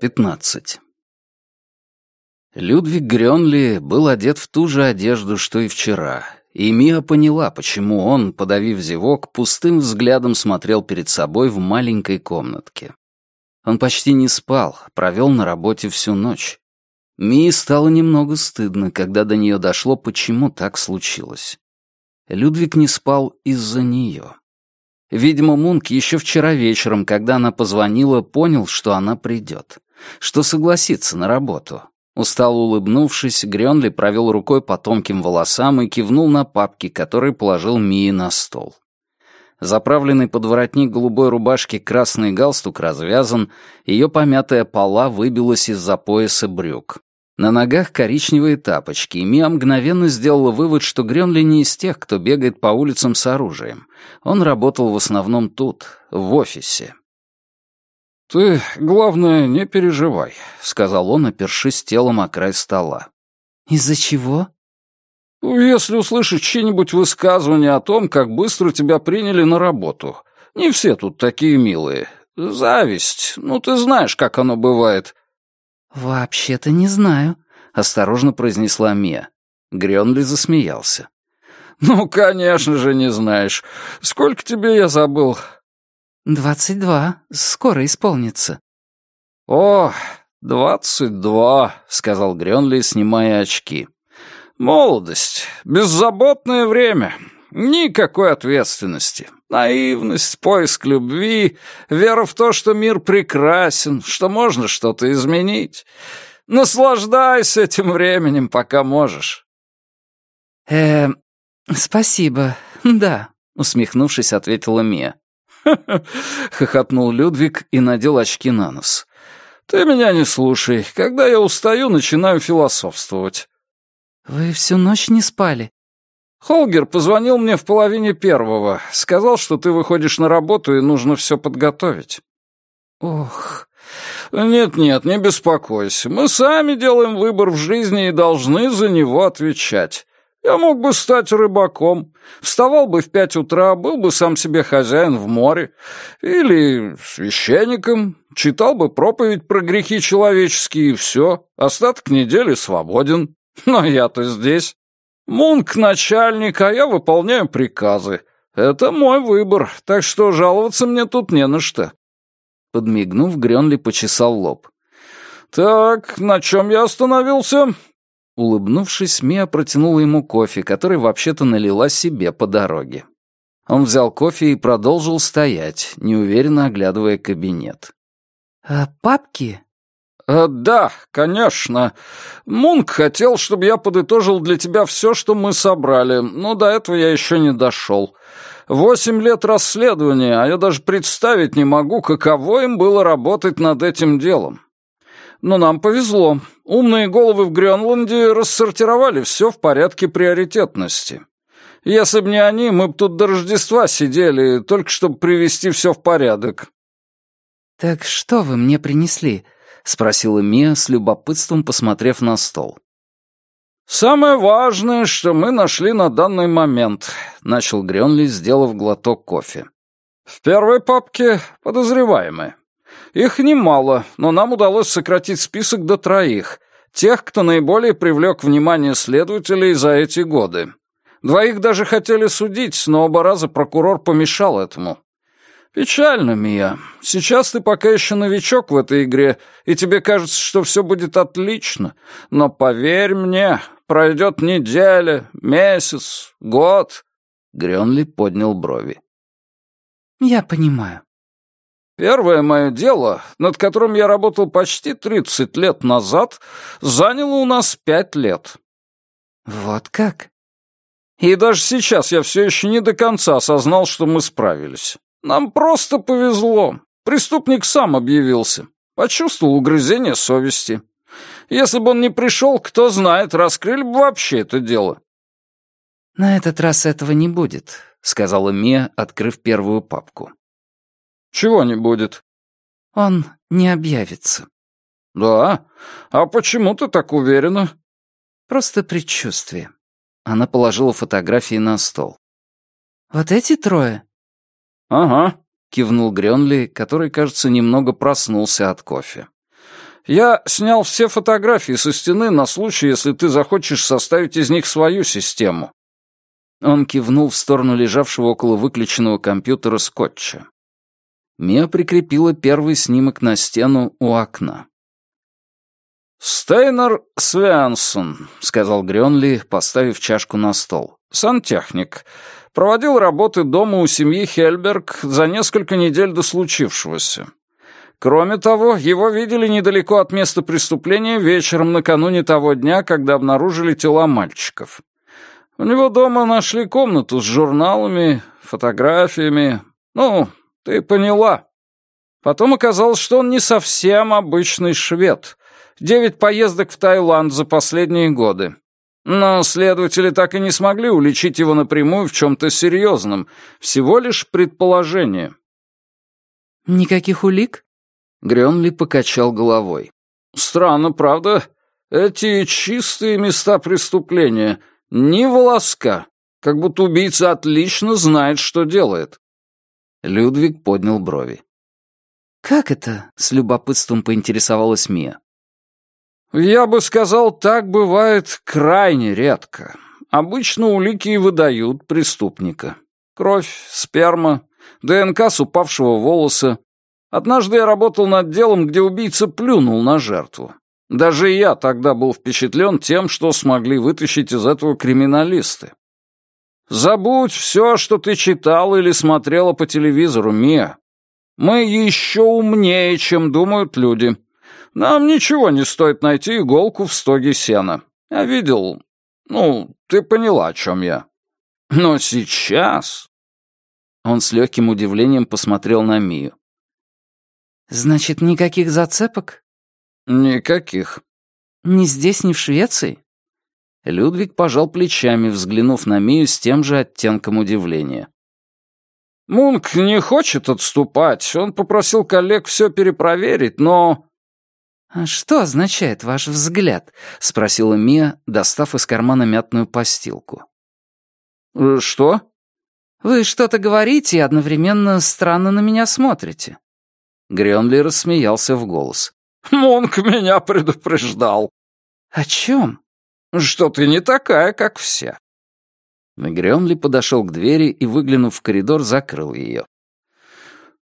15. Людвиг Грёнли был одет в ту же одежду, что и вчера, и Мия поняла, почему он, подавив зевок, пустым взглядом смотрел перед собой в маленькой комнатке. Он почти не спал, провел на работе всю ночь. Мии стало немного стыдно, когда до нее дошло, почему так случилось. Людвиг не спал из-за нее. Видимо, Мунк еще вчера вечером, когда она позвонила, понял, что она придет, что согласится на работу. Устало улыбнувшись, Грёнли провел рукой по тонким волосам и кивнул на папки, которые положил Мии на стол. Заправленный под воротник голубой рубашки красный галстук развязан, ее помятая пола выбилась из-за пояса брюк. На ногах коричневые тапочки, и Мия мгновенно сделала вывод, что Грёнли не из тех, кто бегает по улицам с оружием. Он работал в основном тут, в офисе. «Ты, главное, не переживай», — сказал он, опершись телом о край стола. «Из-за чего?» «Ну, «Если услышишь чьи-нибудь высказывания о том, как быстро тебя приняли на работу. Не все тут такие милые. Зависть. Ну, ты знаешь, как оно бывает. «Вообще-то не знаю», — осторожно произнесла Мия. Грёнли засмеялся. «Ну, конечно же, не знаешь. Сколько тебе я забыл?» «Двадцать два. Скоро исполнится». «О, двадцать два», — сказал Грёнли, снимая очки. «Молодость. Беззаботное время. Никакой ответственности. Наивность, поиск любви, вера в то, что мир прекрасен, что можно что-то изменить. Наслаждайся этим временем, пока можешь. Э, спасибо. Да, усмехнувшись, ответила Мия. хохотнул Людвиг и надел очки на нос. Ты меня не слушай. Когда я устаю, начинаю философствовать. Вы всю ночь не спали? Холгер позвонил мне в половине первого. Сказал, что ты выходишь на работу и нужно все подготовить. Ох. Нет-нет, не беспокойся. Мы сами делаем выбор в жизни и должны за него отвечать. Я мог бы стать рыбаком, вставал бы в пять утра, был бы сам себе хозяин в море, или священником, читал бы проповедь про грехи человеческие и все, остаток недели свободен. Но я-то здесь. Мунк начальник, а я выполняю приказы. Это мой выбор, так что жаловаться мне тут не на что». Подмигнув, Грёнли почесал лоб. «Так, на чем я остановился?» Улыбнувшись, Мия протянула ему кофе, который вообще-то налила себе по дороге. Он взял кофе и продолжил стоять, неуверенно оглядывая кабинет. «А папки?» «Э, «Да, конечно. Мунк хотел, чтобы я подытожил для тебя все, что мы собрали, но до этого я еще не дошел. Восемь лет расследования, а я даже представить не могу, каково им было работать над этим делом. Но нам повезло. Умные головы в Гренланде рассортировали все в порядке приоритетности. Если бы не они, мы бы тут до Рождества сидели, только чтобы привести все в порядок». «Так что вы мне принесли?» — спросила Мия с любопытством, посмотрев на стол. «Самое важное, что мы нашли на данный момент», — начал Грёнли, сделав глоток кофе. «В первой папке подозреваемые. Их немало, но нам удалось сократить список до троих, тех, кто наиболее привлек внимание следователей за эти годы. Двоих даже хотели судить, но оба раза прокурор помешал этому. «Печально, Мия. Сейчас ты пока еще новичок в этой игре, и тебе кажется, что все будет отлично. Но поверь мне, пройдет неделя, месяц, год». Грёнли поднял брови. «Я понимаю». «Первое мое дело, над которым я работал почти тридцать лет назад, заняло у нас пять лет». «Вот как?» «И даже сейчас я все еще не до конца осознал, что мы справились». Нам просто повезло. Преступник сам объявился. Почувствовал угрызение совести. Если бы он не пришел, кто знает, раскрыли бы вообще это дело. «На этот раз этого не будет», — сказала Мия, открыв первую папку. «Чего не будет?» «Он не объявится». «Да? А почему ты так уверена?» «Просто предчувствие». Она положила фотографии на стол. «Вот эти трое?» «Ага. кивнул Грёнли, который, кажется, немного проснулся от кофе. «Я снял все фотографии со стены на случай, если ты захочешь составить из них свою систему». Он кивнул в сторону лежавшего около выключенного компьютера скотча. Мия прикрепила первый снимок на стену у окна. «Стейнер Свенсон», — сказал Грёнли, поставив чашку на стол. «Сантехник. Проводил работы дома у семьи Хельберг за несколько недель до случившегося. Кроме того, его видели недалеко от места преступления вечером накануне того дня, когда обнаружили тела мальчиков. У него дома нашли комнату с журналами, фотографиями. Ну, ты поняла. Потом оказалось, что он не совсем обычный швед. Девять поездок в Таиланд за последние годы. Но следователи так и не смогли уличить его напрямую в чем-то серьезном. Всего лишь предположение. «Никаких улик?» Грёнли покачал головой. «Странно, правда? Эти чистые места преступления. Ни волоска. Как будто убийца отлично знает, что делает». Людвиг поднял брови. «Как это?» — с любопытством поинтересовалась Мия. «Я бы сказал, так бывает крайне редко. Обычно улики и выдают преступника. Кровь, сперма, ДНК с упавшего волоса. Однажды я работал над делом, где убийца плюнул на жертву. Даже я тогда был впечатлен тем, что смогли вытащить из этого криминалисты. Забудь все, что ты читал или смотрела по телевизору, Мия. Мы еще умнее, чем думают люди. Нам ничего не стоит найти иголку в стоге сена. Я видел... Ну, ты поняла, о чем я. Но сейчас...» Он с легким удивлением посмотрел на Мию. «Значит, никаких зацепок?» «Никаких». «Ни здесь, ни в Швеции?» Людвиг пожал плечами, взглянув на Мию с тем же оттенком удивления. «Мунк не хочет отступать. Он попросил коллег все перепроверить, но...» «А что означает ваш взгляд?» — спросила Мия, достав из кармана мятную постилку. «Э, «Что?» «Вы что-то говорите и одновременно странно на меня смотрите». Грёнли рассмеялся в голос. «Мунк меня предупреждал». «О чем?» «Что ты не такая, как все». Грёнли подошел к двери и, выглянув в коридор, закрыл ее.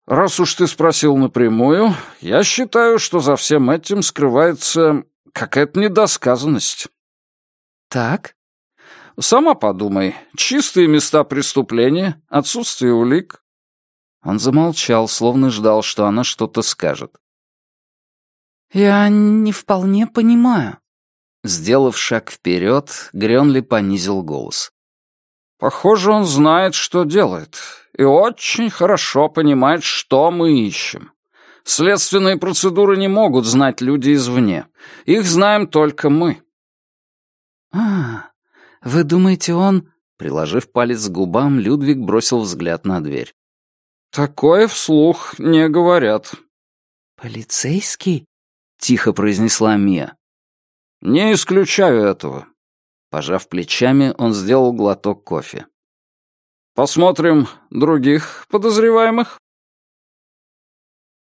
«Раз уж ты спросил напрямую, я считаю, что за всем этим скрывается какая-то недосказанность». «Так?» «Сама подумай. Чистые места преступления, отсутствие улик». Он замолчал, словно ждал, что она что-то скажет. «Я не вполне понимаю». Сделав шаг вперед, Грёнли понизил голос. «Похоже, он знает, что делает и очень хорошо понимает, что мы ищем. Следственные процедуры не могут знать люди извне. Их знаем только мы». «А, вы думаете, он...» Приложив палец к губам, Людвиг бросил взгляд на дверь. «Такое вслух не говорят». «Полицейский?» — тихо произнесла Мия. «Не исключаю этого». Пожав плечами, он сделал глоток кофе. Посмотрим других подозреваемых.